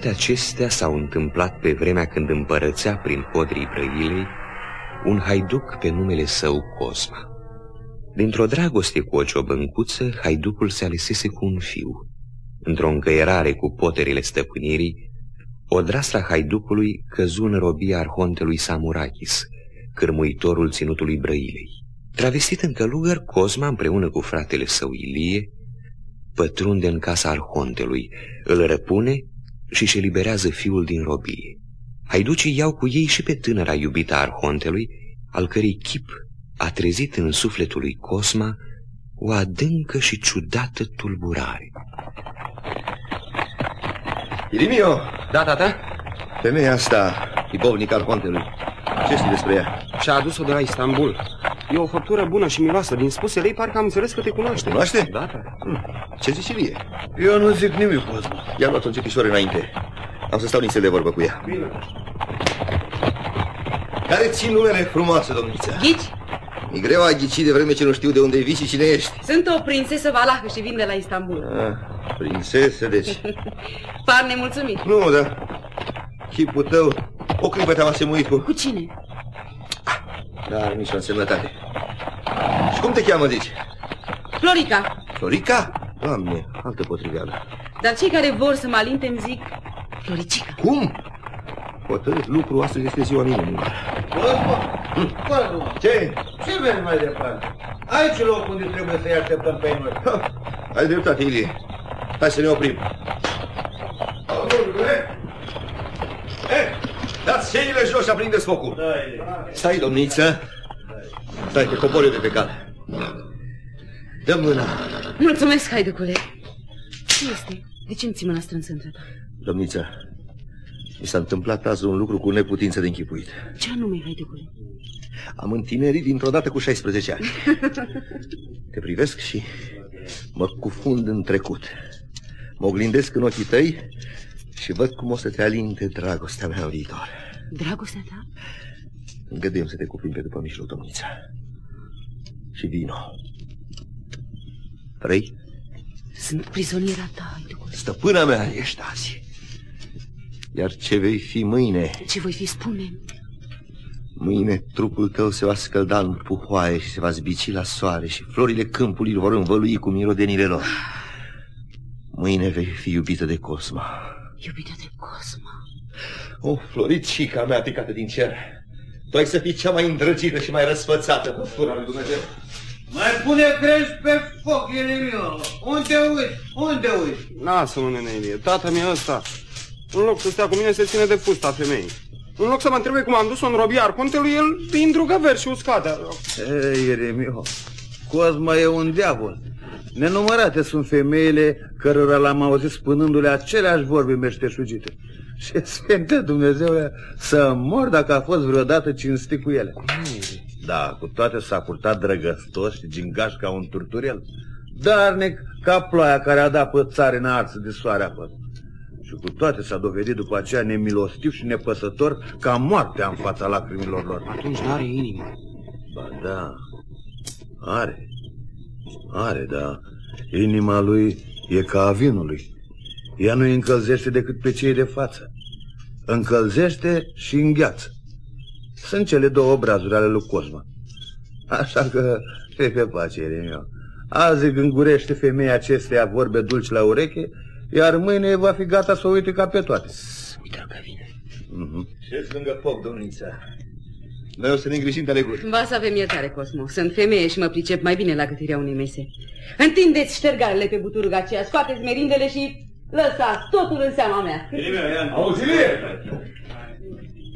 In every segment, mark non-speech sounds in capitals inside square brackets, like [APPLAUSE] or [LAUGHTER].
Toate acestea s-au întâmplat pe vremea când împărățea prin podrii Brăilei un haiduc pe numele său Cosma. Dintr-o dragoste cu o ciobâncuță, haiducul se alesese cu un fiu. Într-o încăierare cu poterile stăpânirii, odrasla haiducului căzu în robia arhontelui Samurakis, cârmuitorul ținutului Brăilei. Travestit în călugăr, Cosma, împreună cu fratele său Ilie, pătrunde în casa arhontelui, îl răpune și își eliberează fiul din robie. Haiducii iau cu ei și pe tânăra iubita arhontelui, al cărei chip a trezit în sufletul lui Cosma o adâncă și ciudată tulburare. Irimio! Da, tata? Femeia asta, ibovnic al contelui. Ce știi despre ea? Și-a adus-o de la Istanbul. E o făptură bună și miloasă. Din spusele ei, parcă am înțeles că te cunoaște. Cunoaște? Da, tata. Hm. Ce zici, Ilie? Eu nu zic nimic, Cosmo. I-am luat un cetișor înainte. Am să stau nițel de vorbă cu ea. Bine. Care țin numele frumoase, domniță? Ghici? Mi greu a ghici de vreme ce nu știu de unde vii și cine ești. Sunt o prințesă valahă și vin de la Istanbul. Ah, prințesă, deci. [LAUGHS] Par nemulțumit. Nu, da. Chipul tău, o clipă te-am asemuit cu... Cu cine? Dar nici o însemnătate. Și cum te cheamă, zici? Florica. Florica? Doamne, altă potriveală. Dar cei care vor să mă alinte îmi zic Floricica. Cum? Hotărât lucru, astăzi este ziua minimă. Cosmo, Cosmo, Ce? ce vezi mai departe? Aici e locul unde trebuie să-i așteptăm pe noi. Ha, ai dreptate, Ilie. Hai să ne oprim. Eh, dați ceile jos și aprindeți focul. Da, e. Stai, domniță. Stai, te cobor eu de pe cal. Dă mâna. Mulțumesc, haiducule. Ce este? De ce îmi ții mâna strânsă între ta? Domniță, mi s-a întâmplat azi un lucru cu neputință de închipuit. Ce anume, haiducule? Am întinerit dintr-o dată cu 16 ani. [LAUGHS] Te privesc și mă cufund în trecut. Mă oglindesc în ochii tăi și văd cum o să te alinte dragostea mea în viitor. Dragostea ta? Îngăduiem să te cuprim pe după mijloc, domnița. Și vino. Vrei? Sunt prizoniera ta, haiducule. Stăpâna mea ești azi. Iar ce vei fi mâine? Ce voi fi, spune Mâine trupul tău se va scălda în puhoaie și se va zbici la soare și florile câmpului îl vor învălui cu mirodenile lor. Mâine vei fi iubită de Cosma. Iubită de Cosma. O, Floricica mea picată din cer. Tu ai să fii cea mai îndrăgită și mai răsfățată păstura lui Dumnezeu. Mai pune crești pe foc, Ieremio. Unde uiți? Unde uiți? Lasă-mă, nene Ilie. Tata mi ăsta. În loc să stea cu mine, se ține de fusta femeii. În loc să mă întrebe cum am dus-o în robia arcontelui, el îi îndrugă ver și uscate. Ei, Ieremio, Cosma e un diavol. Nenumărate sunt femeile cărora l-am auzit spunându-le aceleași vorbe meșteșugite. Și [LAUGHS] Sfinte Dumnezeu să mor dacă a fost vreodată cinstit cu ele. Da, cu toate s-a purtat drăgăstos și gingaș ca un turturel. Darnic ca ploaia care a dat pe țară arsă de soare apă. Și cu toate s-a dovedit după aceea nemilostiv și nepăsător ca moartea în fața lacrimilor lor. Atunci n-are inimă. Ba da, are, are, da. Inima lui e ca a vinului. Ea nu îi încălzește decât pe cei de față. Încălzește și îngheață. Sunt cele două obrazuri ale lui Cosma. Așa că, fie pe pace, Ieremio. Azi gângurește femeia acesteia vorbe dulci la ureche, iar mâine va fi gata să o uite ca pe toate. Uite că vine. Mhm. Ce lângă foc, domnița. Noi o să ne îngrijim de aleguri. Va să avem iertare, Cosmo. Sunt femeie și mă pricep mai bine la gătirea unei mese. Întindeți ștergarele pe buturuga aceea, scoateți merindele și lăsați totul în seama mea. Auzilie!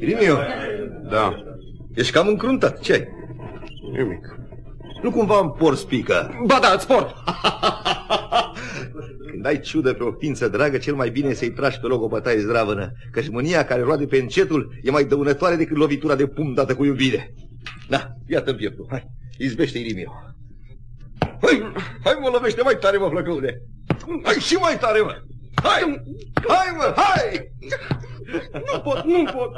Irimio, Da, ești cam încruntat. Ce ai? nimic. Nu cumva îmi por spică. Ba da, îți port. [LAUGHS] Când ai ciudă pe o ființă dragă, cel mai bine e să-i tragi pe loc o bătaie zdravănă, căci mânia care roade pe încetul e mai dăunătoare decât lovitura de pumn dată cu iubire. Da, iată-mi pieptul. Hai, izbește Irimio. Hai, hai mă, lovește mai tare, mă, flăcăune. Hai și mai tare, mă. Hai, hai, mă, hai! Nu pot, nu pot.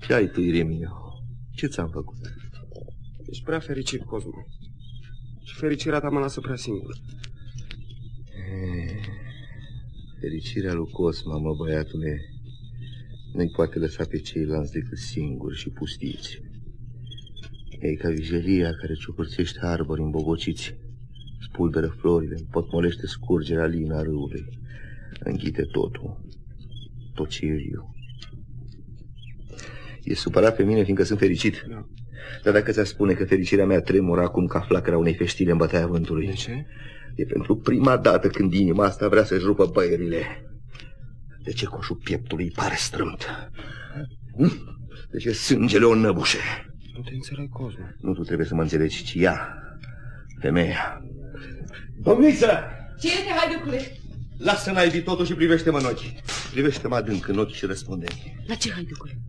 Ce ai tu, Irimio? Ce ți-am făcut? Ești prea fericit, Cosmo. Și fericirea ta mă lasă prea singur. Fericirea lui Cosma, mă, băiatule, nu-i poate lăsa pe ceilalți decât singuri și pustiți. E ca vijelia care ciupărțește arbori îmbogociți, spulberă florile, potmolește scurgerea lina râului, înghite totul, tot ce e viu. E supărat pe mine fiindcă sunt fericit. Da. Dar dacă ți-a spune că fericirea mea tremură acum ca flacăra unei feștile în bătaia vântului. De ce? E pentru prima dată când inima asta vrea să-și rupă băierile. De ce coșul pieptului pare strâmt? Hm? De ce sângele o năbușe? Nu te înțeleg, Cosmo. Nu tu trebuie să mă înțelegi, ci ea, femeia. Domniță! Ce este, haiducule? Lasă naibii totul și privește-mă în ochi. Privește-mă adânc în ochi și răspunde-mi. La ce, haiducule?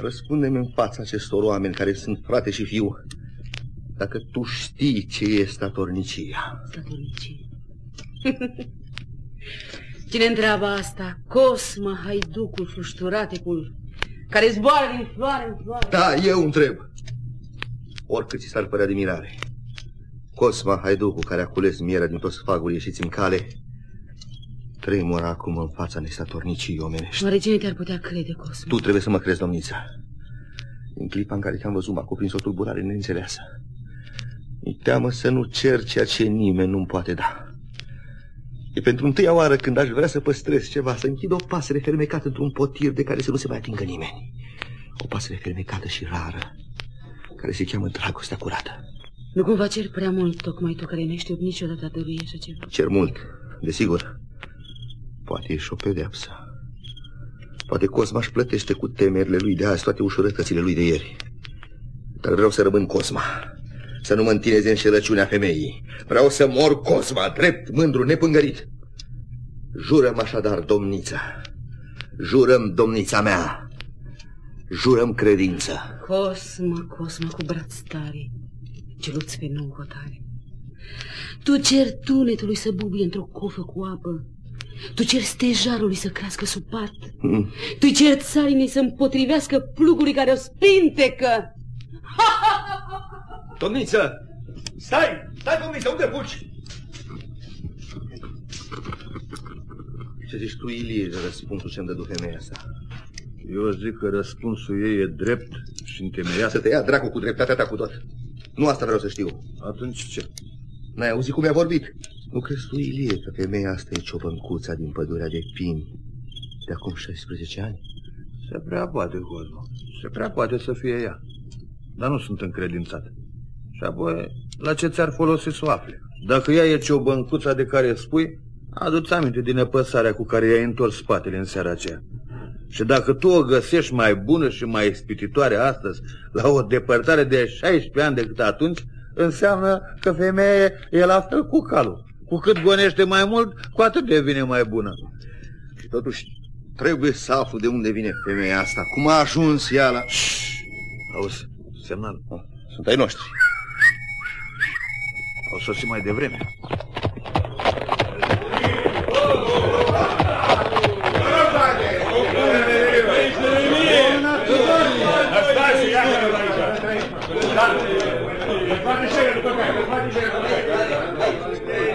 Răspunde-mi în fața acestor oameni care sunt frate și fiu. Dacă tu știi ce e statornicia. Statornicie. [LAUGHS] Cine întreabă asta? Cosma, haiducul, flușturatecul, care zboară din floare în floare. Da, eu întreb. Oricât ți s-ar părea de mirare. Cosma, haiducul care a cules mierea din toți fagul ieșiți în cale, tremură acum în fața nestatornicii omenești. Oare cine te-ar putea crede, Cosma? Tu trebuie să mă crezi, domnița. În clipa în care te-am văzut, m-a cuprins o tulburare neînțeleasă. Mi teamă să nu cer ceea ce nimeni nu-mi poate da. E pentru întâia oară când aș vrea să păstrez ceva, să închid o pasăre fermecată într-un potir de care să nu se mai atingă nimeni. O pasăre fermecată și rară, care se cheamă dragostea curată. Nu cumva cer prea mult, tocmai tu care n-ai știut niciodată a dărui așa ceva. Cer mult, desigur. Poate e și o pedeapsă. Poate Cosma își plătește cu temerile lui de azi toate ușurătățile lui de ieri. Dar vreau să rămân Cosma. Să nu mă întineze înșelăciunea femeii. Vreau să mor Cosma, drept, mândru, nepângărit. Jurăm așadar, domnița. Jurăm, domnița mea. Jurăm credință. Cosma, Cosma, cu braț tare, celuți pe nou hotare. Tu cer tunetului să bubuie într-o cofă cu apă. Tu cer stejarului să crească sub pat. Mm. Tu cer țarinei să împotrivească plugului care o spintecă. [LAUGHS] Domniță! Stai! Stai, domniță, unde fugi? Ce zici tu, Ilie, de răspunsul ce-mi dădu femeia asta? Eu zic că răspunsul ei e drept și întemeiat. Să te ia dracu cu dreptatea ta cu tot. Nu asta vreau să știu. Atunci ce? N-ai auzit cum i-a vorbit? Nu crezi tu, Ilie, că femeia asta e ciobăncuța din pădurea de pini de acum 16 ani? Se prea poate, Cosmo. Se prea poate să fie ea. Dar nu sunt încredințat. Și apoi, la ce ți-ar folosi să o afle? Dacă ea e ciobăncuța de care spui, adu-ți aminte din nepăsarea cu care i-ai întors spatele în seara aceea. Și dacă tu o găsești mai bună și mai ispititoare astăzi, la o depărtare de 16 ani decât atunci, înseamnă că femeia e la fel cu calul. Cu cât gonește mai mult, cu atât devine mai bună. Și totuși trebuie să aflu de unde vine femeia asta. Cum a ajuns ea la... Auzi, semnal. Sunt ai noștri. Au sosit mai devreme.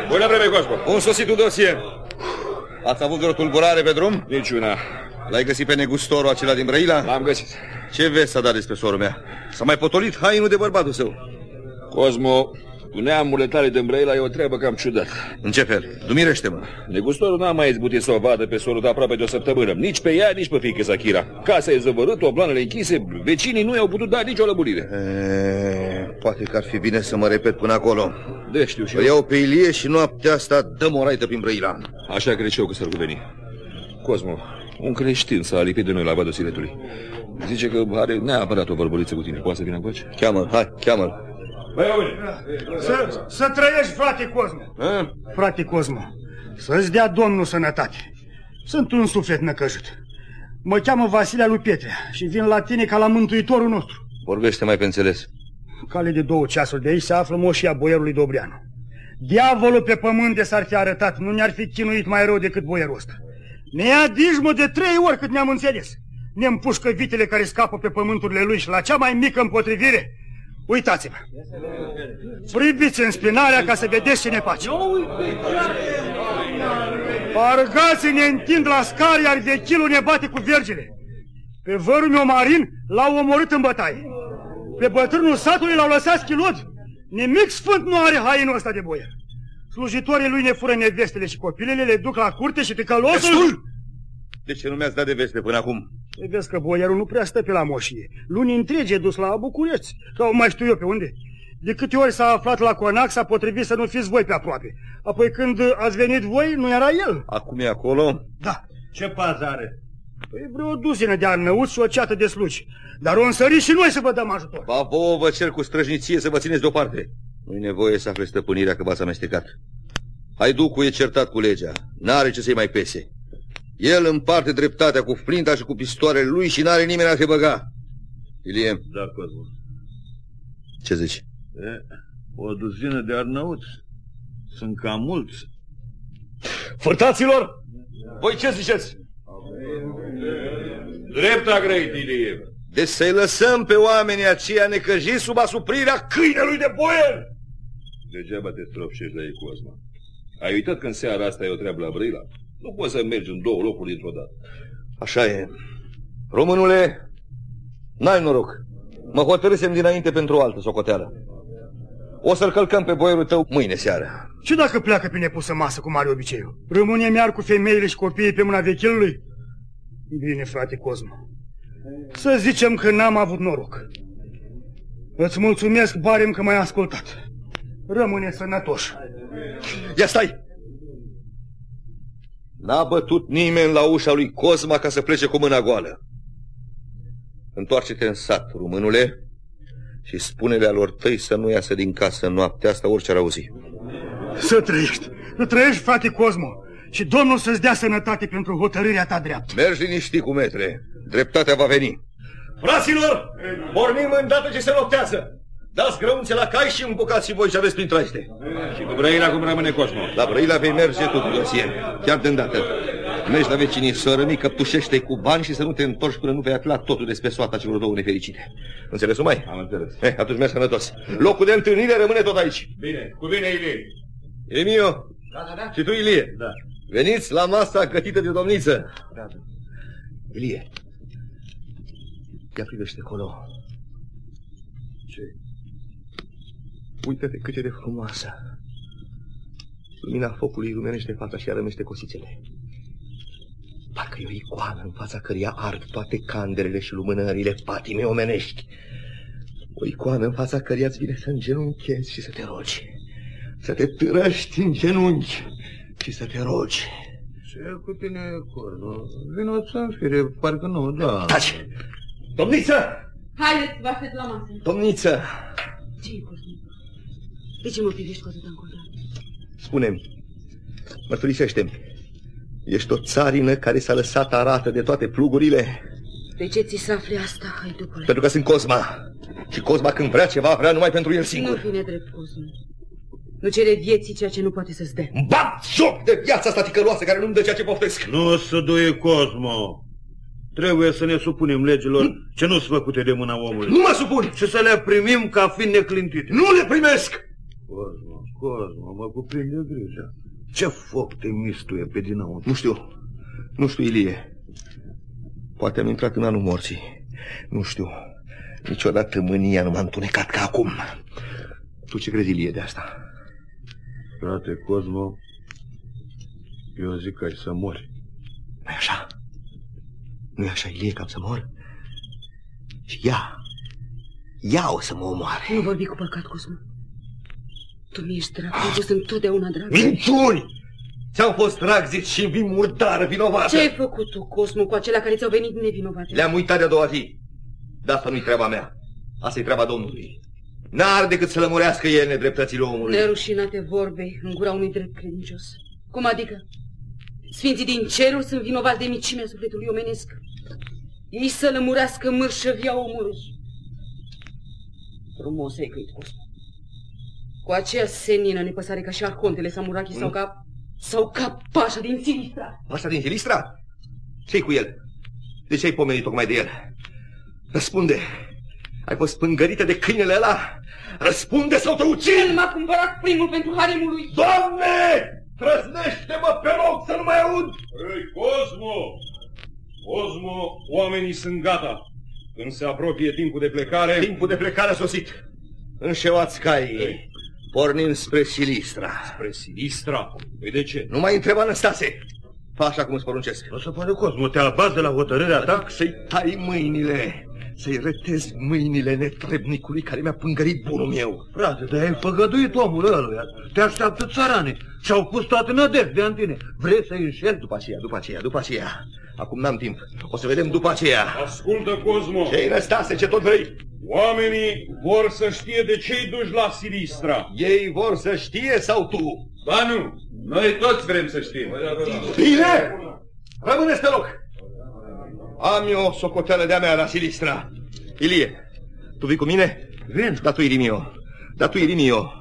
Bună vreme, Cosmo. Un sosit dosie. Ați avut vreo tulburare pe drum? Niciuna. L-ai găsit pe negustorul acela din Brăila? L-am găsit. Ce vezi a dat despre sorul mea? S-a mai potolit hainul de bărbatul său. Cosmo, cu neamurile tale de Brăila e o treabă cam ciudată. În ce fel? Dumirește-mă. Negustorul n-a mai izbutit să o vadă pe sorul de aproape de o săptămână. Nici pe ea, nici pe fiică Zachira. Casa e zăvărât, obloanele închise, vecinii nu i-au putut da nicio lămurire. E, poate că ar fi bine să mă repet până acolo. De știu și Îl eu. iau pe Ilie și noaptea asta dăm o raită prin Brăila. Așa cred și eu că s-ar cuveni. Cosmo, un creștin s-a lipit de noi la vadă siletului. Zice că are neapărat o vorbuliță cu tine. Poate să vină încoace? Cheamă-l, hai, cheamă-l. Să, să trăiești, frate Cosmo. A? Frate Cosmo, să-ți dea Domnul sănătate. Sunt un suflet năcăjut. Mă cheamă Vasilea lui Pietrea și vin la tine ca la mântuitorul nostru. Vorbește mai pe înțeles. Cale de două ceasuri de aici se află moșia boierului Dobreanu. Diavolul pe pământ de s-ar fi arătat, nu ne-ar fi chinuit mai rău decât boierul ăsta. Ne ia dijmă de trei ori cât ne-am înțeles. Ne împușcă vitele care scapă pe pământurile lui și la cea mai mică împotrivire. Uitați-vă! Priviți în spinarea ca să vedeți ce ne face. Argații ne întind la scar, iar vechilul ne bate cu vergele. Pe vărul meu marin l-au omorât în bătaie. Pe bătrânul satului l-au lăsat schilod. Nimic sfânt nu are hainul ăsta de boier. Slujitorii lui ne fură nevestele și copilele, le duc la curte și ticălosul... Destul! De ce nu mi-ați dat de veste până acum? Păi vezi că boierul nu prea stă pe la moșie. Luni întregi e dus la București, sau mai știu eu pe unde. De câte ori s-a aflat la Conac, s-a potrivit să nu fiți voi pe aproape. Apoi când ați venit voi, nu era el. Acum e acolo? Da. Ce pază are? Păi vreo duzină de arnăuți și o ceată de slugi. Dar o însări și noi să vă dăm ajutor. Ba vouă vă cer cu străjniție să vă țineți deoparte. Nu-i nevoie să afle stăpânirea că v-ați amestecat. Haiducul e certat cu legea. N-are ce să-i mai pese. El împarte dreptatea cu flinta și cu pistoarele lui și n-are nimeni a te băga. Ilie, Da, Cosmo. ce zici? E, o duzină de arnăuți. Sunt cam mulți. Fărtaților! Voi ce ziceți? Drepta greit, Ilie. Deci să-i lăsăm pe oamenii aceia necăjiți sub asuprirea câinelui de boier! Degeaba te stropșești la ei, Cosma. Ai uitat că în seara asta e o treabă la Brăila? Nu poți să mergi în două locuri dintr-o dată. Așa e. Românule, n-ai noroc. Mă hotărâsem dinainte pentru o altă socoteală. O să-l călcăm pe boierul tău mâine seară. Și dacă pleacă pe nepusă masă, cum are obiceiul? Rămâne miar cu femeile și copiii pe mâna vechilului? Bine, frate Cosmo. Să zicem că n-am avut noroc. Îți mulțumesc, Barem, că m-ai ascultat. Rămâne sănătoși. Ia stai! N-a bătut nimeni la ușa lui Cosma ca să plece cu mâna goală. Întoarce-te în sat, românule, și spune-le alor tăi să nu iasă din casă noaptea asta orice ar auzi. Să trăiești! Să trăiești, frate Cosmo! Și Domnul să-ți dea sănătate pentru hotărârea ta dreaptă. Mergi liniștit cu metre. Dreptatea va veni. Fraților, pornim îndată ce se noptează. Dați grăunțe la cai și îmbucați și voi ce aveți prin traiste. Și cu Brăila cum rămâne Cosmo? La Brăila vei merge tu, Găsie, chiar de îndată. Mergi la vecinii soră mică, tușește cu bani și să nu te întorci până nu vei afla totul despre soata celor două nefericite. Înțeles, mai? Am înțeles. Eh, atunci mergi sănătos. Locul de întâlnire rămâne tot aici. Bine, cu bine, Ilie. Emio, da, da, da. și tu, Ilie. Da. Veniți la masa gătită de domniță. Da, da. Ilie, ia privește acolo. Ce? Uită-te cât e de frumoasă. Lumina focului lumenește fața și arămește cosițele. Parcă e o icoană în fața căreia ard toate candelele și lumânările patime omenești. O icoană în fața căreia îți vine să îngenunchezi și să te rogi. Să te târăști în genunchi și să te rogi. Ce cu tine, Cosmo? Vino să fire, parcă nu, da. Taci! Domniță! Haideți, vă aștept la masă. Domniță! Ce-i, Cosmo? De ce mă privești cu atâta încordare? Spune-mi, mărturisește-mi, ești o țarină care s-a lăsat arată de toate plugurile? De ce ți se afle asta, haiducule? Pentru că sunt Cosma. Și Cosma când vrea ceva, vrea numai pentru el Nu singur. fi nedrept, Cosmo. Nu cere vieții ceea ce nu poate să-ți dea. Îmi Bat joc de viața asta ticăloasă care nu-mi dă ceea ce poftesc. Nu o să duie Cosmo. Trebuie să ne supunem legilor ce nu sunt făcute de mâna omului. Nu mă supun! Și să le primim ca fiind neclintite. Nu le primesc! Cosmo, Cosmo, mă cuprinde grija. Ce foc te mistuie pe dinăuntru? Nu știu. Nu știu, Ilie. Poate am intrat în anul morții. Nu știu. Niciodată mânia nu m-a întunecat ca acum. Tu ce crezi, Ilie, de asta? Frate Cosmo, eu zic că ai să mori. nu așa? nu așa, Ilie, că am să mor? Și ea, ea o să mă omoare. Nu vorbi cu păcat, Cosmo. Tu mi ești drag, tu ai fost întotdeauna drag. Minciuni! Ți-am fost drag, zici, și vii murdară, vinovată. Ce ai făcut tu, Cosmo, cu acelea care ți-au venit nevinovate? Le-am uitat de-a doua zi. Dar asta nu-i treaba mea. Asta e treaba Domnului. N-ar decât să lămurească el nedreptățile omului. Nerușinate vorbe în gura unui drept credincios. Cum adică? Sfinții din cerul sunt vinovați de micimea sufletului omenesc. Ei să lămurească mărșăvia omului. Frumos ai căit, Cosmo. Cu aceea senină nepăsare ca și arhontele Samurachi sau ca... sau ca pașa din Silistra. Asta din Silistra? Ce-i cu el? De ce ai pomenit tocmai de el? Răspunde! Ai fost spângărită de câinele ăla? Răspunde sau te El ucid! m-a cumpărat primul pentru haremul lui. Doamne! Trăznește-mă pe loc să nu mai aud! Ei, Cosmo! Cosmo, oamenii sunt gata. Când se apropie timpul de plecare... Timpul de plecare a sosit. Înșeoați caii. Pornim spre Silistra. Spre Silistra? Păi de ce? Nu mai întreba Năstase. Fa așa cum îți poruncesc. Nu se poate, Cosmo, te abați de la hotărârea ta? Să-i tai mâinile. Să-i retezi mâinile netrebnicului care mi-a pângărit bunul meu. Frate, dar ai făgăduit omul ăluia. Te așteaptă țărane și-au pus toată nădejdea în tine. Vrei să-i înșeli? După aceea, după aceea, după aceea. Acum n-am timp. O să vedem după aceea. Ascultă, Cosmo. Ce-i Năstase, ce tot vrei? Oamenii vor să știe de ce-i duci la Silistra. Ei vor să știe sau tu? Ba nu, noi toți vrem să știm. Bine! Rămâneți pe loc! Am eu o socoteală de-a mea la Silistra. Ilie, tu vii cu mine? Vin. Da tu, Irimio. Da tu, Irimio.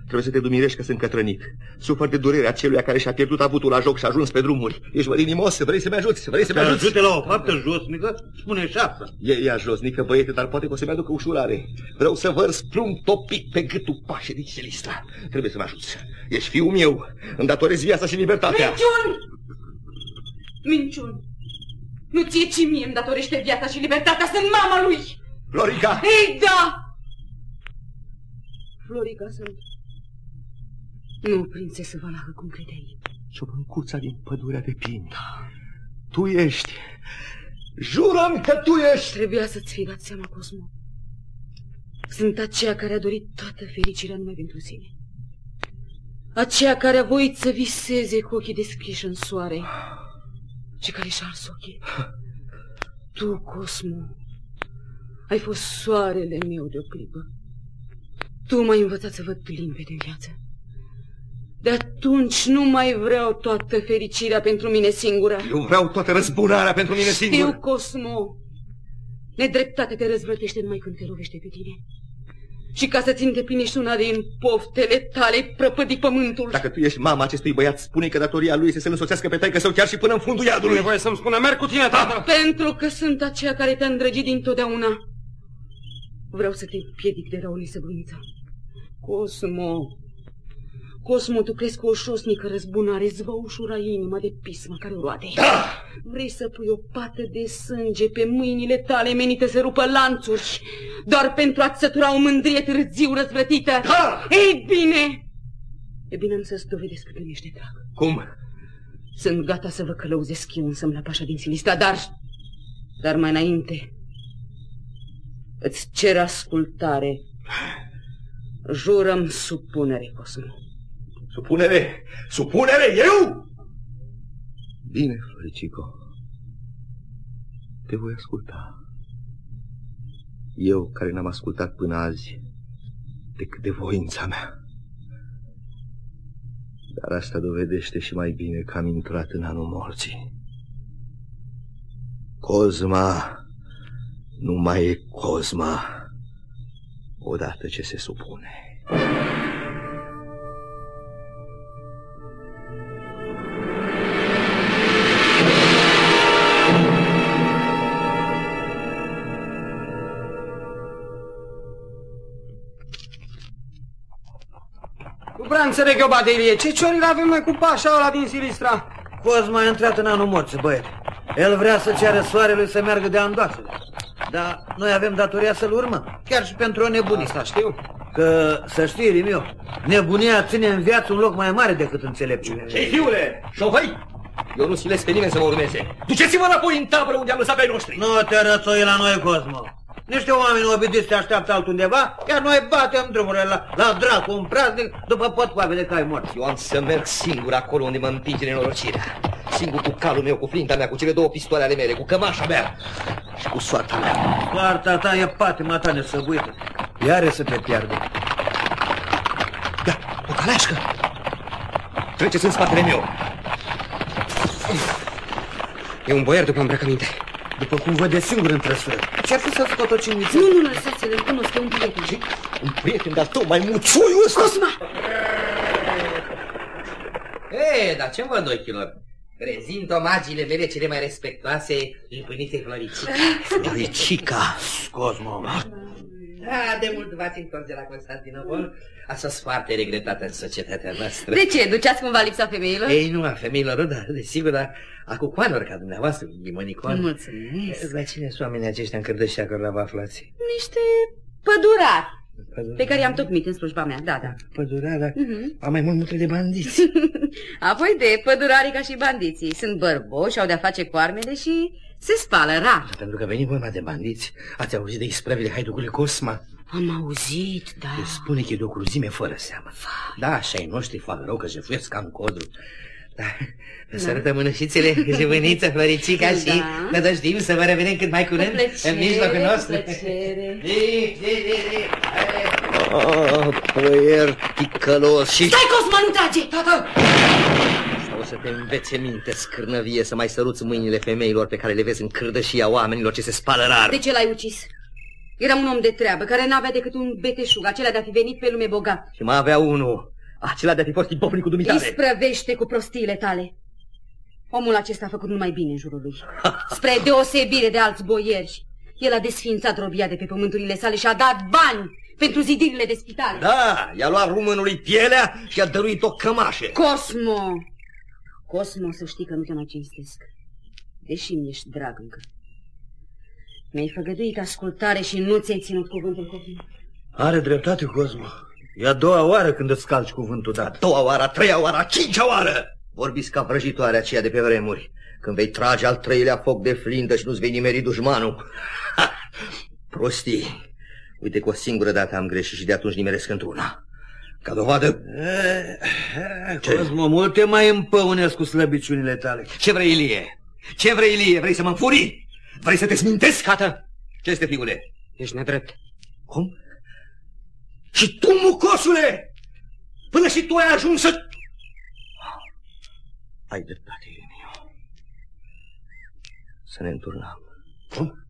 Trebuie să te dumirești că sunt cătrănit. Sufăr de durerea celuia care și-a pierdut avutul la joc și a ajuns pe drumuri. Ești mărinimos, vrei să-mi ajuți, vrei să-mi Te ajuți? ajute la o faptă josnică? Spune și asta. E ea josnică, băiete, dar poate că o să-mi aducă ușurare. Vreau să vărs plumb topit pe gâtul pașe din Silistra. Trebuie să mă ajuți. Ești fiul meu. Îmi datorezi viața și libertatea. Minciuni! Minciuni! Nu ție, ci mie îmi datorește viața și libertatea. Sunt mama lui! Florica! Ei, da! Florica sunt. Nu, prințesă Valahă, cum credeai. Ciobâncuța din pădurea de pin. Tu ești. Jurăm că tu ești. Trebuia să-ți fi dat seama, Cosmo. Sunt aceea care a dorit toată fericirea numai pentru sine. Aceea care a voit să viseze cu ochii deschiși în soare și care și-a ars ochii. [LAUGHS] Tu, Cosmo, ai fost soarele meu de o clipă. Tu m-ai învățat să văd limpede în viață. De atunci nu mai vreau toată fericirea pentru mine singură. Eu vreau toată răzbunarea pentru mine Știu, singur. Cosmo. Nedreptatea te răzvrătește numai când te lovește pe tine. Și ca să-ți îndeplinești una din poftele tale, prăpădi pământul. Dacă tu ești mama acestui băiat, spune că datoria lui este să-l însoțească pe taică său chiar și până în fundul Nu iadului. e voie să-mi spună, merg cu tine, tată. Pentru că sunt aceea care te-a îndrăgit dintotdeauna. Vreau să te împiedic de rău nesăbuință. Cosmo, Cosmo, tu crezi că o șosnică răzbunare îți va ușura inima de pismă care o roade? Da! Vrei să pui o pată de sânge pe mâinile tale menite să rupă lanțuri, doar pentru a-ți sătura o mândrie târziu răzvrătită? Da! Ei bine! E bine am să-ți dovedesc că mi ești drag. Cum? Sunt gata să vă călăuzesc eu însă la pașa din Silistra, dar... Dar mai înainte... Îți cer ascultare. Jurăm supunere, Cosmo. Supunere! Supunere! Eu? Bine, Floricico. Te voi asculta. Eu, care n-am ascultat până azi decât de voința mea. Dar asta dovedește și mai bine că am intrat în anul morții. Cozma nu mai e Cozma odată ce se supune. Nu prea înțeleg eu, Badelie. Ce ciorire avem noi cu pașa ăla din Silistra? Cosma a intrat în anul morții, băiete. El vrea să ceară soarelui să meargă de andoasele. Dar noi avem datoria să-l urmăm, chiar și pentru o nebunie. Asta știu. Că, să știi, Rimiu, nebunia ține în viață un loc mai mare decât înțelepciunea. Ei, fiule, șovăi! Eu nu silesc pe nimeni să mă urmeze. Duceți-vă înapoi în tabără unde am lăsat pe ai noștri. Nu te rățoi la noi, Cosmo. Niște oameni obidiți te așteaptă altundeva, iar noi batem drumurile la, la dracu un praznic după potcoave de cai morți. Eu am să merg singur acolo unde mă împinge nenorocirea. Singur cu calul meu, cu flinta mea, cu cele două pistoale ale mele, cu cămașa mea și cu soarta mea. Soarta ta e patima ta nesăbuită. Iare să te pierde. Ia, o caleașcă! Treceți în spatele meu. E un boier după îmbrăcăminte. După cum văd de singur în trăsură. Ce-ar fi să scotocim Nu, nu lăsați-l, îl cunosc, e un prieten. Un prieten de-al tău, mai muciuiu ăsta! Cosma! Ei, dar ce văd ochilor? Prezint omagiile mele cele mai respectoase împâniței Floricica. Floricica! Cosmo. Da, de mult v-ați întors de la Constantinopol. Asta fost foarte regretată în societatea noastră. De ce? Duceați cumva lipsa femeilor? Ei, nu a femeilor, nu, dar desigur, dar a cucoanelor ca dumneavoastră, ghimonicon. Mulțumesc. La cine sunt oamenii aceștia în Cârdășea care la vă aflați? Niște pădurari pe care i-am tocmit în slujba mea, da, da. Pădurarea, dar Mhm. am mai mult multe de bandiți. [LAUGHS] Apoi de pădurarii ca și bandiții. Sunt bărboși, au de-a face cu armele și se spală rar. Pentru că veni vorba de bandiți, ați auzit de isprăvile haiducului Cosma? Am auzit, da. Se spune că e de o cruzime fără seamă. Da, așa ai noștri fac rău că jefuiesc ca în codru. Da, vă Da. sărătă mâneșițele, [LAUGHS] jevâniță, floricica Da. și ne dăștim să vă revenim cât mai curând Cu plăcere, în mijlocul cu nostru. plăcere. Zi, zi, zi, zi. Oh, păier ticălos și... Stai, Cosma, nu trage! Tată! O să te învețe minte scârnăvie să mai săruți mâinile femeilor pe care le vezi în cârdășia oamenilor ce se spală rar. De ce l-ai ucis? Era un om de treabă care n-avea decât un beteșug, acela de a fi venit pe lume bogat. Și mai avea unul, acela de a fi fost ipopnicul Îi dumitare. sprăvește cu prostiile tale. Omul acesta a făcut numai bine în jurul lui. [LAUGHS] Spre deosebire de alți boieri. El a desfințat robia de pe pământurile sale și a dat bani pentru zidirile de spitale. Da, i-a luat rumânului pielea și a dăruit o cămașă. Cosmo! Cosmo, să știi că nu te mai cinstesc. Deși mi ești drag încă. Mi-ai făgăduit ascultare și nu ți-ai ținut cuvântul copil. Are dreptate, Cosmo. E a doua oară când îți calci cuvântul dat. A doua oară, a treia oară, a cincea oară! Vorbiți ca vrăjitoarea aceea de pe vremuri, când vei trage al treilea foc de flindă și nu-ți vei nimeri dușmanul. Ha! Prostii! Uite că o singură dată am greșit și de atunci nimeresc într-una. Ca dovadă... Ce? Cosmo, multe mai împăunesc cu slăbiciunile tale. Ce vrei, Ilie? Ce vrei, Ilie? Vrei să mă înfuri? Vrei să te smintesc, Cată? Ce este, fiule? Ești nedrept. Cum? Și tu, mucosule! Până și tu ai ajuns să... Ai dreptate, Irimio. Să ne înturnăm. Cum?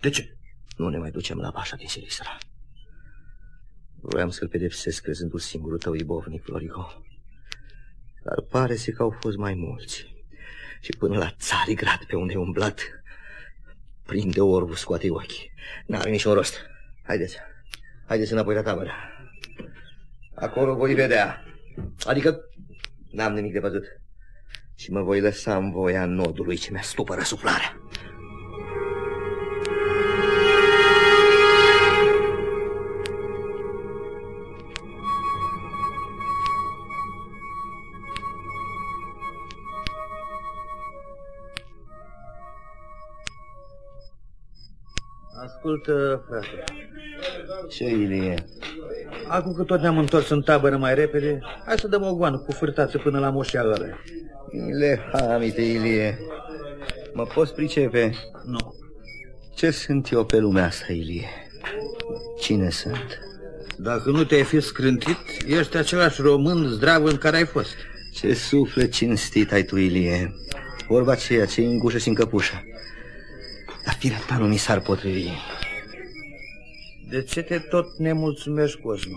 De ce? Nu ne mai ducem la Bașa din Silistra. Vroiam să-l pedepsesc crezându-l singurul tău ibovnic, Florico. Dar pare să că au fost mai mulți. Și până la Țarigrad, pe unde ai umblat, prinde orvul, scoate ochii. N-are niciun rost. Haideți, haideți înapoi la tabără. Acolo voi vedea. Adică n-am nimic de văzut. Și mă voi lăsa în voia nodului ce mi-a stupără suflarea. Ascultă, frate. Ce Ilie? Acum că tot ne-am întors în tabără mai repede, hai să dăm o goană cu fârtață până la moșea ăla. Ile, hamite, Ilie. Mă poți pricepe? Nu. Ce sunt eu pe lumea asta, Ilie? Cine sunt? Dacă nu te-ai fi scrântit, ești același român zdrav în care ai fost. Ce suflet cinstit ai tu, Ilie. Vorba aceea, ce în gușă și în căpușă. Dar firea ta nu mi s-ar potrivi. De ce te tot nemulțumești, Cosmo?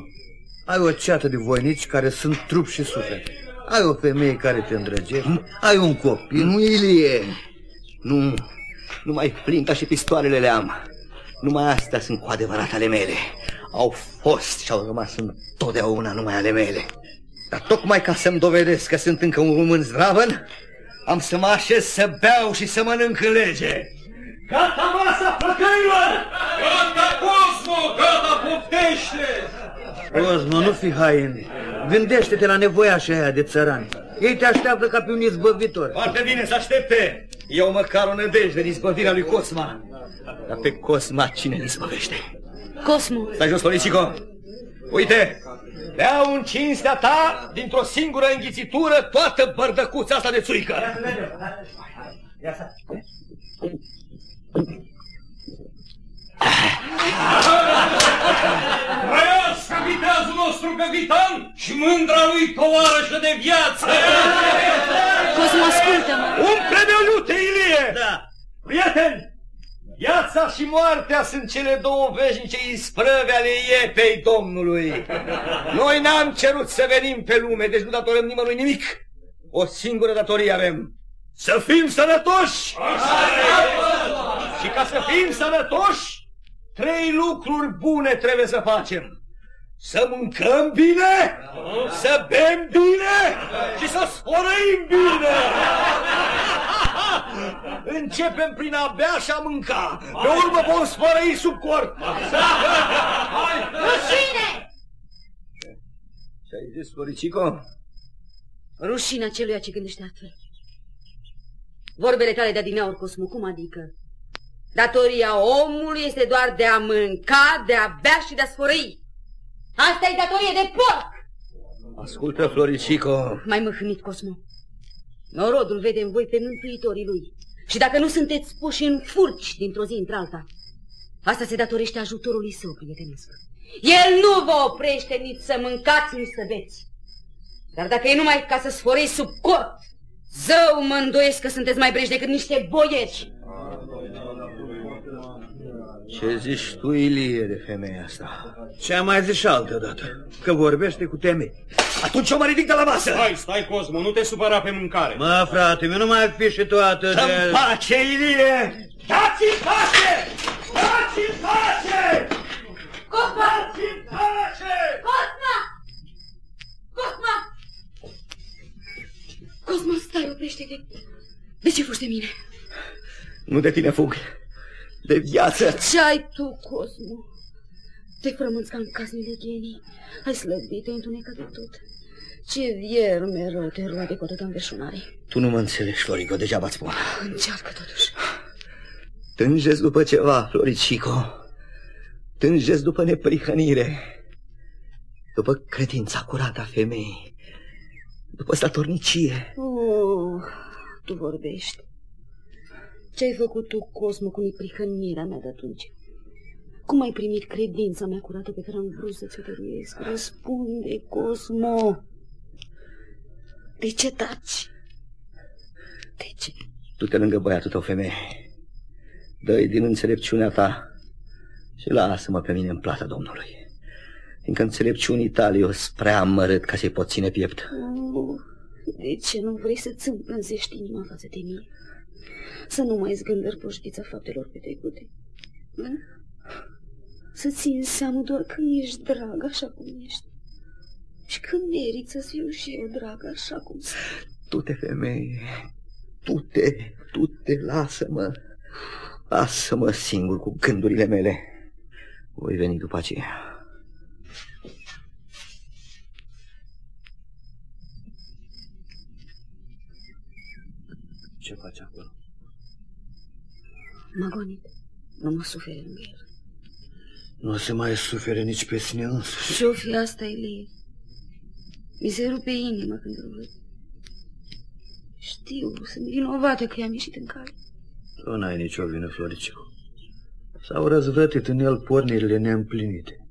Ai o ceată de voinici care sunt trup și suflet. Ai o femeie care te îndrăgește, ai un copil. Nu, Ilie. Nu, numai flinta și pistoarele le am. Numai astea sunt cu adevărat ale mele. Au fost și au rămas întotdeauna numai ale mele. Dar tocmai ca să-mi dovedesc că sunt încă un român zdravăn, am să mă așez să beau și să mănânc în lege. Gata masa flăcăilor! Gata, Cosmo! Gata, poftește! Cosmo, nu fi hain. Gândește-te la nevoia aia de țărani. Ei te așteaptă ca pe un izbăvitor. Foarte bine să aștepte. Eu măcar o nădejde din izbăvirea lui Cosma. Dar pe Cosma cine îl izbăvește? Cosmo, Stai jos, Floricico. Uite, beau în cinstea ta, dintr-o singură înghițitură, toată bărdăcuța asta de țuică. Trăiască viteazul nostru capitan și mândra lui tovarășă de viață! Cosmo, ascultă-mă. Umple de lute, Ilie! Da. Prieteni, viața și moartea sunt cele două veșnice isprăve ale iepei Domnului. Noi n-am cerut să venim pe lume, deci nu datorăm nimănui nimic. O singură datorie avem. Să fim sănătoși! Și ca să fim sănătoși, Trei lucruri bune trebuie să facem. Să mâncăm bine, să bem bine și să sfărăim bine. [LAUGHS] Începem prin a bea și a mânca. Pe urmă vom sfărăi sub corp. Rușine! Ce ai zis, Floricico? Rușinea celuia ce gândește astfel. Vorbele tale de adineauri, Cosmo, cum adică? Datoria omului este doar de a mânca, de a bea și de a sfărăi. Asta e datorie de porc! Ascultă, Floricico. Mai mâhnit, Cosmo. Norodul vede în voi pe mântuitorii lui. Și dacă nu sunteți puși în furci dintr-o zi într-alta, asta se datorește ajutorului său prietenesc. El nu vă oprește nici să mâncați, nici să beți. Dar dacă e numai ca să sforei sub cort, zău mă îndoiesc că sunteți mai breși decât niște boieri. Ce zici tu, Ilie, de femeia asta? Ce am mai zis și altă dată, că vorbește cu temei. Atunci o mă ridic de la masă. Stai, stai, Cosmo, nu te supăra pe mâncare. Mă, frate, nu mai fi și tu atât de... Să-mi pace, Ilie! Dați-mi pace! Dați-mi pace! Cosma! Dați-mi pace! Cosma! Cosma! Cosma, stai, oprește-te. De ce fugi de mine? Nu de tine fug, de viață. Ce ai tu, Cosmo? Te frămânți ca în casnile genii. Ai slăbit, te întunecat de tot. Ce vierme rău te roade cu atâta înveșunare. Tu nu mă înțelegi, Florico, degeaba îți spun. Încearcă totuși. Tânjesc după ceva, Floricico. Tânjesc după neprihănire. După credința curată a femeii. După statornicie. Oh, tu vorbești. Ce-ai făcut tu, Cosmo, cu neprihănirea mea de atunci? Cum ai primit credința mea curată pe care am vrut să-ți o dăruiesc? Răspunde, Cosmo! De ce taci? De ce? Du-te lângă băiatul tău, femeie. Dă-i din înțelepciunea ta și lasă-mă pe mine în plata Domnului. Fiindcă înțelepciunii tale eu prea amărât ca să-i pot ține piept. Oh, de ce nu vrei să-ți împlânzești inima față de mine? Să nu mai zgândări poștița faptelor petrecute. Da? Să ții seamă doar când ești drag așa cum ești. Și când meriți să fiu și eu drag așa cum sunt. Tu-te, femeie, tu-te, tu-te, lasă-mă. Lasă-mă singur cu gândurile mele. Voi veni după aceea. Ce faci acolo? M-a gonit. Nu mă suferi lângă el. Nu se mai sufere nici pe sine însuși. Ce-o fi asta, Elie? Mi se rupe inima când îl văd. Știu, sunt vinovată că i-am ieșit în cale. Tu n-ai nicio vină, Floricicu. S-au răzvrătit în el pornirile neîmplinite.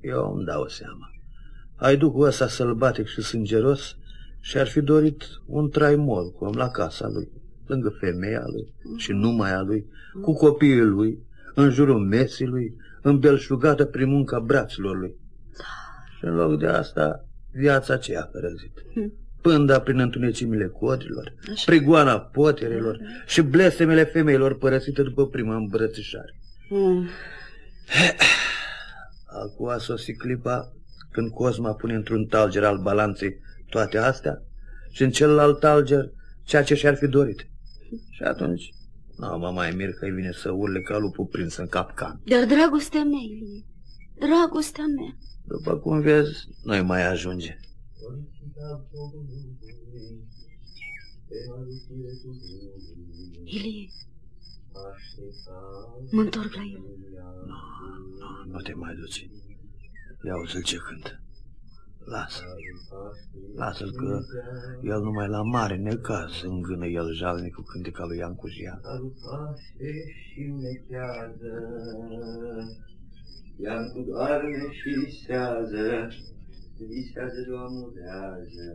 Eu îmi dau seama. Ai ducul ăsta sălbatic și sângeros și ar fi dorit un trai mol, cum la casa lui, lângă femeia lui și numai a lui, cu copiii lui, în jurul mesii lui, îmbelșugată prin munca braților lui. Și în loc de asta, viața aceea a părăzit. Pânda prin întunecimile codrilor, prigoana poterilor și blestemele femeilor părăsite după prima îmbrățișare. Mm. [CLEARS THROAT] Acum a sosit clipa când Cosma pune într-un talger al balanței toate astea și în celălalt talger ceea ce și-ar fi dorit. Și atunci nu mă mai mir că îi vine să urle ca lupul prins în capcan. Dar dragostea mea, Ilie, dragostea mea. După cum vezi, nu mai ajunge. Ilie, mă întorc la el. Nu, nu, nu te mai duci. Ia uzi-l ce cântă. Lasă. Lasă-l că el numai la mare necaz îngână el jalnic cu cântica lui Iancu Jian. Iancu doarme și visează, visează de o amurează,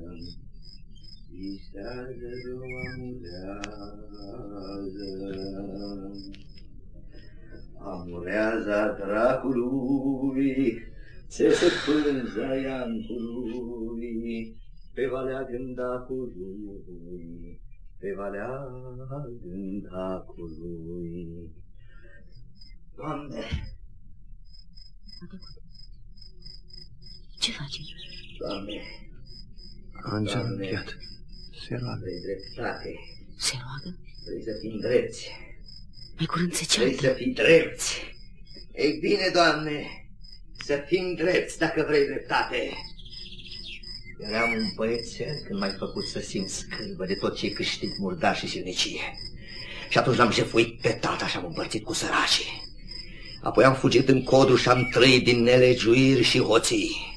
visează de o amurează. Amureaza dracului, țese pânza Iancului, pe valea gândacului, pe valea gândacului. Doamne, S-a tăcut. Ce face? Doamne, A îngenunchiat. Se roagă. vrei dreptate, Se roagă? vrei să fim drepți, Mai curând se vrei ceartă. să fii drepți. Ei bine, Doamne, să fim drepți dacă vrei dreptate. Eram un băiețel când m-ai făcut să simt scârbă de tot ce e câștig murdar și silnicie. Și atunci l-am jefuit pe tata și am împărțit cu săracii. Apoi am fugit în codru și am trăit din nelegiuiri și hoții.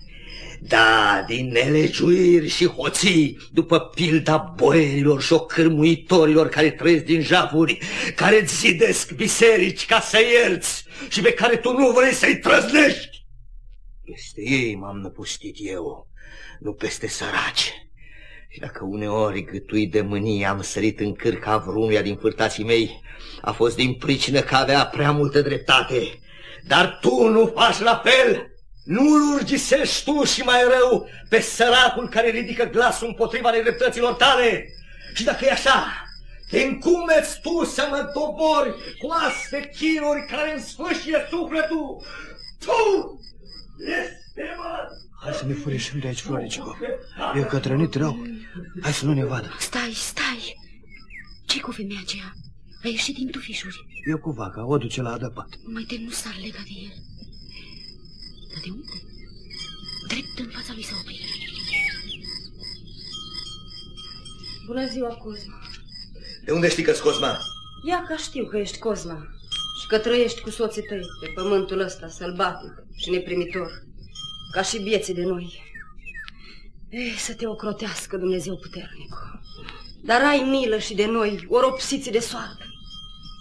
Da, din nelegiuiri și hoții, după pilda boierilor și ocârmuitorilor care trăiesc din javuri, care îți zidesc biserici ca să ierți și pe care tu nu vrei să-i trăznești. Peste ei m-am năpustit eu, nu peste săraci. Și dacă uneori gâtui de mânie am sărit în cârca vreunuia din fârtații mei, a fost din pricină că avea prea multă dreptate. Dar tu nu faci la fel! Nu-l urgisești tu și mai rău pe săracul care ridică glasul împotriva nedreptăților tale. Și dacă e așa, te încumeți tu să mă dobori cu aste chinuri care îmi sfâșie sufletul. Tu este mă! Hai să ne furișăm de aici, Floricico. E cătrănit rău. Hai să nu ne vadă. Stai, stai! ce cu femeia aceea? A ieșit din tufișuri. Eu cu vaca, o duce la adăpat. Numai te nu s-ar lega de el. Dar de unde? Drept în fața lui s-a oprit. Bună ziua, Cosma. De unde știi că-s Cosma? Ia că știu că ești Cosma și că trăiești cu soții tăi pe pământul ăsta sălbatic și neprimitor, ca și vieții de noi. Ei, să te ocrotească Dumnezeu puternic. Dar ai milă și de noi, oropsiți de soartă.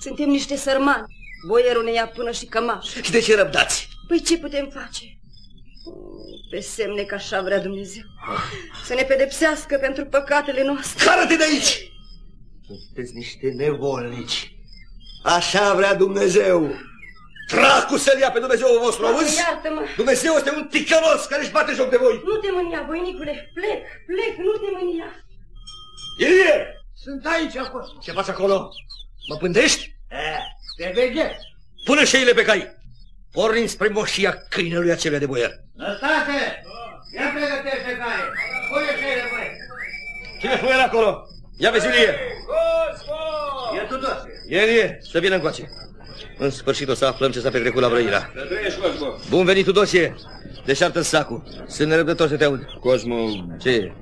Suntem niște sărmani. Boierul ne ia până și cămaș. Și de ce răbdați? Păi ce putem face? Pe semne că așa vrea Dumnezeu. Să ne pedepsească pentru păcatele noastre. Cară-te de aici! Sunteți niște nevolnici. Așa vrea Dumnezeu. Dracu să-l ia pe Dumnezeu vostru, auzi? Iartă-mă! Dumnezeu este un ticălos care își bate joc de voi. Nu te mânia, voinicule! Plec, plec, nu te mânia! Ilie! Sunt aici, acolo. Ce faci acolo? Mă pândești? Te veghe. Pune șeile pe cai. Pornim spre moșia câinelui acelea de boier. Năstate! Ia pregătește caie. Pune șeile, băi. Cine fluie acolo? Ia vezi, Ilie. E Tudor. Ilie, să vină încoace. În sfârșit o să aflăm ce s-a petrecut la Brăila. Să trăiești, Cosmo. Bun venit, Tudosie. Deșartă sacul. Sunt nerăbdător să te aud. Cosmo, Ce e?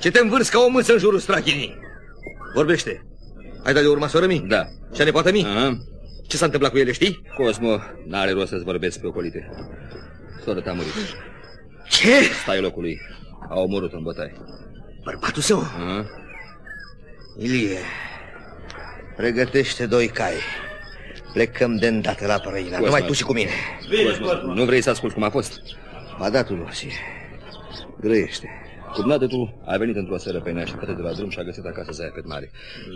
Ce te învârți ca o mâță în jurul strachinii? Vorbește. Ai dat de urma soră mi? Da. Și a nepoată mi? Aha. Ce s-a întâmplat cu ele, știi? Cosmo, n-are rost să-ți vorbesc pe ocolite. Sora ta a murit. Ce? Stai locului. A omorât în bătaie. Bărbatul său? Aha. Ilie, pregătește doi cai. Plecăm de îndată la Brăila. Cosma. Numai tu și cu mine. Cosmo, nu vrei să asculti cum a fost? Ba da, Tudosie. Grăiește. Cumnată tu a venit într-o seară pe neașteptate de la drum și a găsit acasă zaia pe mare.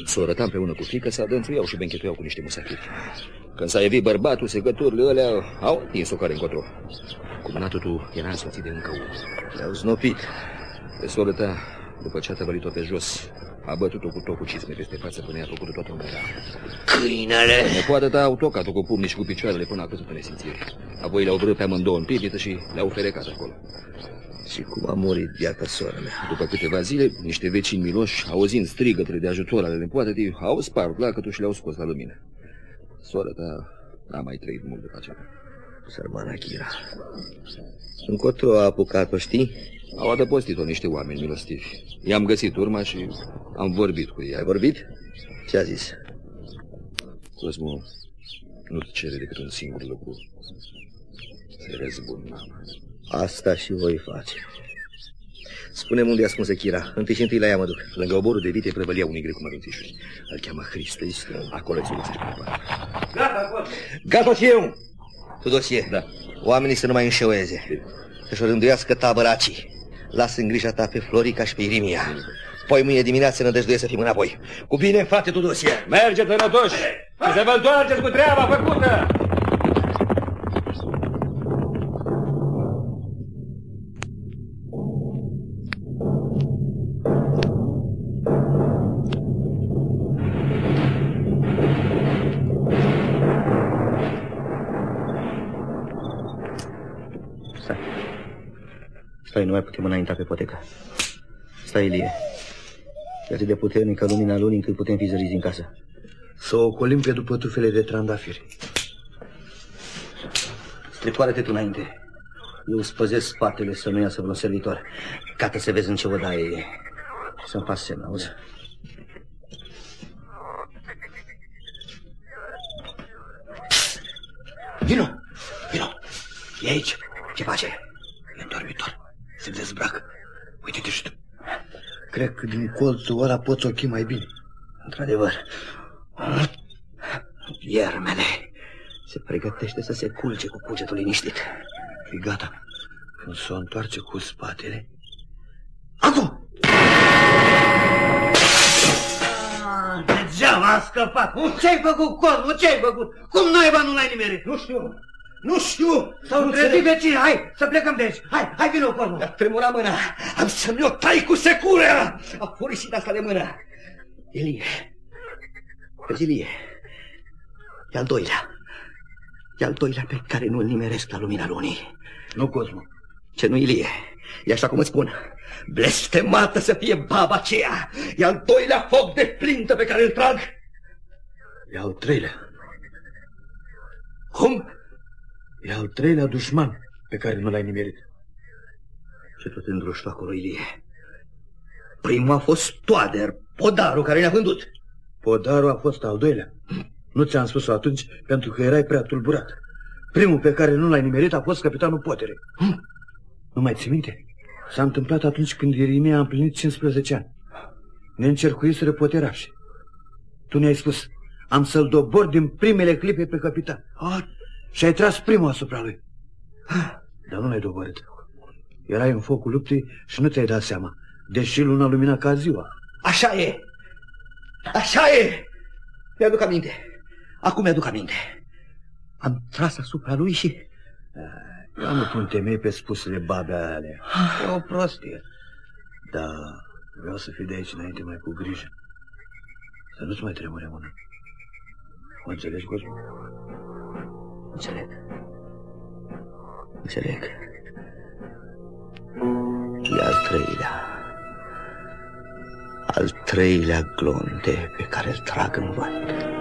Sora ta împreună cu fica să dănțuiau și benchetuiau cu niște musafiri. Când s-a evit bărbatul, secăturile alea au atins-o care încotro. Cumnatul tu era însoțit de încă unul. Le-au znopit. Pe soră ta, după ce a tăvălit-o pe jos, a bătut-o cu tocul cizme peste față până i-a făcut toată umbrea. Câinele! Nepoată ta au tocat-o cu pumnii și cu picioarele până a căzut în nesimțire. Apoi le-au vrut pe amândouă în pivniță și le-au ferecat acolo. Și cum a murit biata sora mea? După câteva zile, niște vecini miloși, auzind strigătele de ajutor ale nepoatei, au spart lacătul și le-au scos la lumină. Sora ta n-a mai trăit mult după aceea. Sărmana Chira. Încotro a apucat-o, știi? Au adăpostit-o niște oameni milostivi. I-am găsit urma și am vorbit cu ei. Ai vorbit? Ce a zis? Cosmo, nu-ți cere decât un singur lucru. Să răzbun mama. Asta și voi face. Spune-mi unde e ascunsă Chira. Întâi și întâi la ea mă duc. Lângă oborul de vite prăvălia un negru cu mărunțișuri. Îl cheamă Hristos. Acolo ți-l găsești pe nepoată. Gata și eu! Tudosie, Da. oamenii să nu mai înșeueze. Să-și rânduiască tabăracii. Lasă în grija ta pe Florica și pe Irimia. Poi mâine dimineață nădăjduie să fim înapoi. Cu bine, frate Tudosie! Mergeți, sănătoși! Și să vă întoarceți cu treaba făcută! Putem înainta pe potecă. Stai, Ilie. E atât de puternică lumina lunii încât putem fi zăriți din casă. Să o ocolim pe după tufele de trandafiri. Strecoară-te tu înainte. Eu spăzesc spatele să nu iasă vreun servitor. Gata să vezi în ce odaie e. Și să-mi faci semn, auzi? Vino! Vino! E aici! Ce face? E în dormitor. Se dezbracă. Uite-te și tu. Cred că din colțul ăla poți ochi mai bine. Într-adevăr. Iermele se pregătește să se culce cu cugetul liniștit. E gata. Când se întoarce cu spatele... Acum! Ah, degeaba a scăpat. Ce-ai făcut, Cosmo? Ce-ai făcut? Cum naiba nu l-ai nimerit? Nu știu. Nu știu! S-au trezit vecinii, hai să plecăm de aici! Hai, hai vină, Cosmo! Mi-a tremurat mâna, am să-mi o tai cu securea! A furisit asta de mână! Elie, vezi, Elie, e al doilea. E al doilea pe care nu-l nimeresc la lumina lunii. Nu, Cosmo. Ce nu, Ilie? E așa cum îți spun. Blestemată să fie baba aceea. E al doilea foc de plintă pe care îl trag. E al treilea. Cum? E al treilea dușman pe care nu l-ai nimerit. Ce tot îndruși acolo, Ilie? Primul a fost Toader, podarul care ne-a vândut. Podarul a fost al doilea. Nu ți-am spus-o atunci pentru că erai prea tulburat. Primul pe care nu l-ai nimerit a fost capitanul Potere. Hm? Nu mai ții minte? S-a întâmplat atunci când Irimia a împlinit 15 ani. Ne încercuiseră poterași. Tu ne-ai spus, am să-l dobor din primele clipe pe capitan. Ah, și ai tras primul asupra lui. Dar nu l-ai doborât. Erai în focul luptei și nu ți-ai dat seama, deși luna lumina ca ziua. Așa e! Așa e! Mi-aduc aminte. Acum mi-aduc aminte. Am tras asupra lui și... Eu nu pun temei pe spusele babe alea. E o prostie. Da, vreau să fii de aici înainte mai cu grijă. Să nu-ți mai tremure mâna. O înțelegi, Cosmo? Înțeleg. Înțeleg. E al treilea. Al treilea glonde pe care îl trag în vânt.